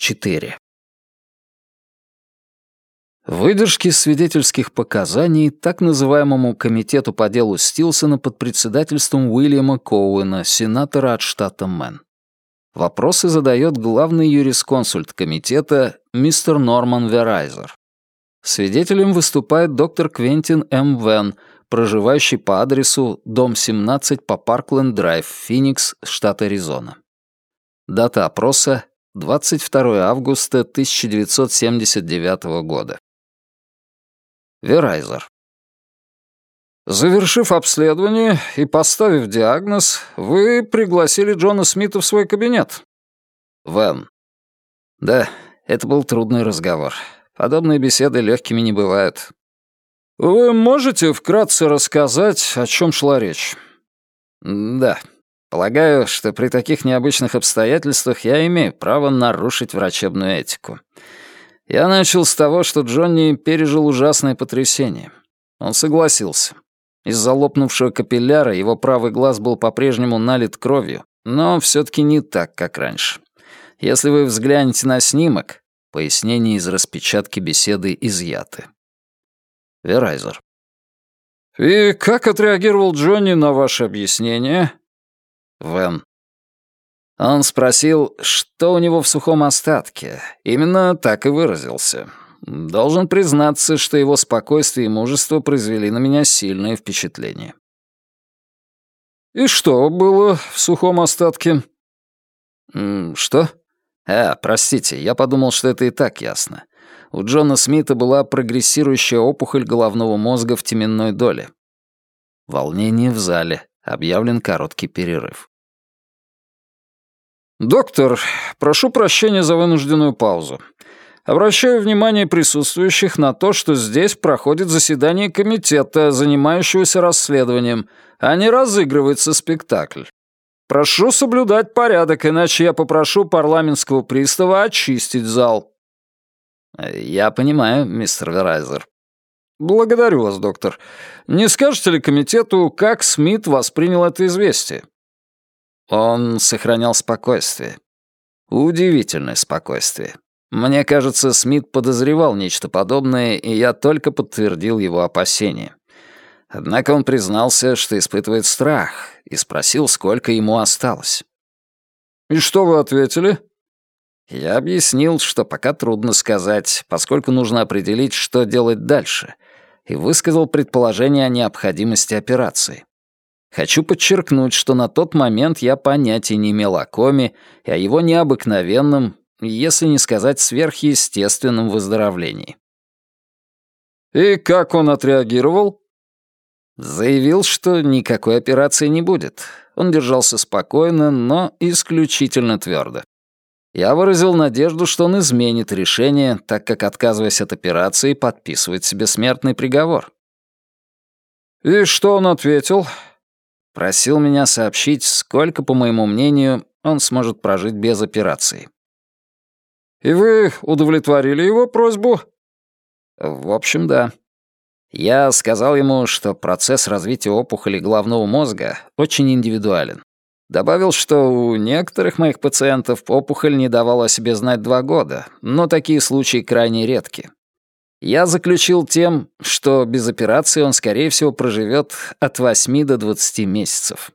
4. Выдержки свидетельских показаний так называемому комитету по делу Стилсона под председательством Уильяма Коуэна, сенатора от штата Мэн. Вопросы задает главный юрисконсульт комитета мистер Норман Верайзер. Свидетелем выступает доктор Квентин М. Вен, проживающий по адресу дом 17 по Паркленд-Драйв, Феникс, штат Аризона. Дата опроса 22 августа 1979 года. Верайзер. Завершив обследование и поставив диагноз, вы пригласили Джона Смита в свой кабинет. Вэн. Да, это был трудный разговор. Подобные беседы легкими не бывают. Вы можете вкратце рассказать, о чем шла речь? Да. Полагаю, что при таких необычных обстоятельствах я имею право нарушить врачебную этику. Я начал с того, что Джонни пережил ужасное потрясение. Он согласился. Из-за лопнувшего капилляра его правый глаз был по-прежнему налит кровью, но все-таки не так, как раньше. Если вы взглянете на снимок, пояснения из распечатки беседы изъяты. Верайзер. «И как отреагировал Джонни на ваше объяснение?» Вен. Он спросил, что у него в сухом остатке. Именно так и выразился. Должен признаться, что его спокойствие и мужество произвели на меня сильное впечатление. «И что было в сухом остатке?» «Что?» «А, простите, я подумал, что это и так ясно. У Джона Смита была прогрессирующая опухоль головного мозга в теменной доле». Волнение в зале. Объявлен короткий перерыв. «Доктор, прошу прощения за вынужденную паузу. Обращаю внимание присутствующих на то, что здесь проходит заседание комитета, занимающегося расследованием, а не разыгрывается спектакль. Прошу соблюдать порядок, иначе я попрошу парламентского пристава очистить зал». «Я понимаю, мистер Верайзер». «Благодарю вас, доктор. Не скажете ли комитету, как Смит воспринял это известие?» Он сохранял спокойствие. Удивительное спокойствие. Мне кажется, Смит подозревал нечто подобное, и я только подтвердил его опасения. Однако он признался, что испытывает страх, и спросил, сколько ему осталось. «И что вы ответили?» Я объяснил, что пока трудно сказать, поскольку нужно определить, что делать дальше, и высказал предположение о необходимости операции. Хочу подчеркнуть, что на тот момент я понятия не имел о коме и о его необыкновенном, если не сказать сверхъестественном выздоровлении. «И как он отреагировал?» Заявил, что никакой операции не будет. Он держался спокойно, но исключительно твердо. Я выразил надежду, что он изменит решение, так как, отказываясь от операции, подписывает себе смертный приговор. «И что он ответил?» Просил меня сообщить, сколько, по моему мнению, он сможет прожить без операции. «И вы удовлетворили его просьбу?» «В общем, да. Я сказал ему, что процесс развития опухоли головного мозга очень индивидуален. Добавил, что у некоторых моих пациентов опухоль не давала о себе знать два года, но такие случаи крайне редки. Я заключил тем, что без операции он, скорее всего, проживет от 8 до 20 месяцев.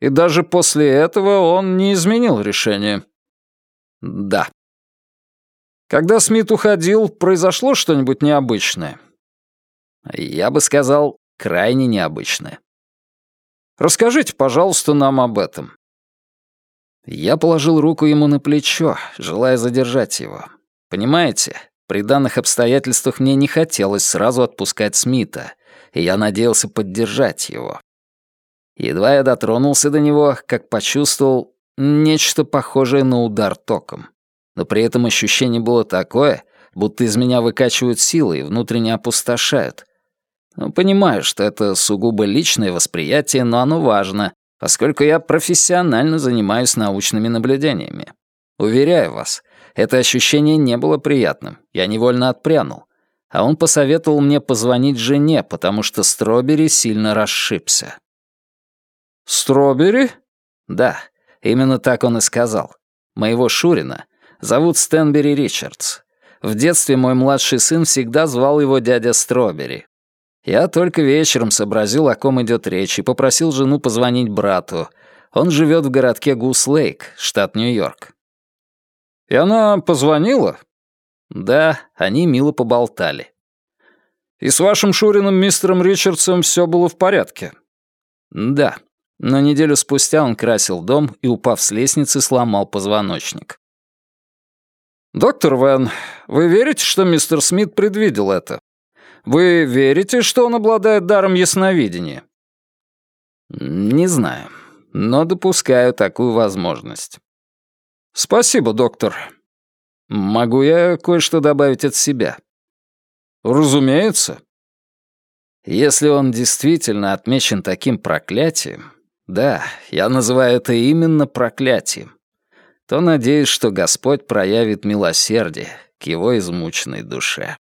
И даже после этого он не изменил решение. Да. Когда Смит уходил, произошло что-нибудь необычное? Я бы сказал, крайне необычное. Расскажите, пожалуйста, нам об этом. Я положил руку ему на плечо, желая задержать его. Понимаете, при данных обстоятельствах мне не хотелось сразу отпускать Смита, и я надеялся поддержать его. Едва я дотронулся до него, как почувствовал нечто похожее на удар током. Но при этом ощущение было такое, будто из меня выкачивают силы и внутренне опустошают. Ну, понимаю, что это сугубо личное восприятие, но оно важно, поскольку я профессионально занимаюсь научными наблюдениями. Уверяю вас, это ощущение не было приятным, я невольно отпрянул. А он посоветовал мне позвонить жене, потому что Стробери сильно расшибся. «Стробери?» «Да, именно так он и сказал. Моего Шурина, Зовут Стэнбери Ричардс. В детстве мой младший сын всегда звал его дядя Стробери. Я только вечером сообразил, о ком идет речь, и попросил жену позвонить брату. Он живет в городке Гус-Лейк, штат Нью-Йорк. «И она позвонила?» «Да, они мило поболтали». «И с вашим Шуриным мистером Ричардсом все было в порядке?» «Да, но неделю спустя он красил дом и, упав с лестницы, сломал позвоночник». «Доктор Вен, вы верите, что мистер Смит предвидел это? Вы верите, что он обладает даром ясновидения?» «Не знаю, но допускаю такую возможность». «Спасибо, доктор. Могу я кое-что добавить от себя?» «Разумеется». «Если он действительно отмечен таким проклятием, да, я называю это именно проклятием, то надеюсь, что Господь проявит милосердие к его измученной душе».